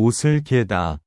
옷을 개다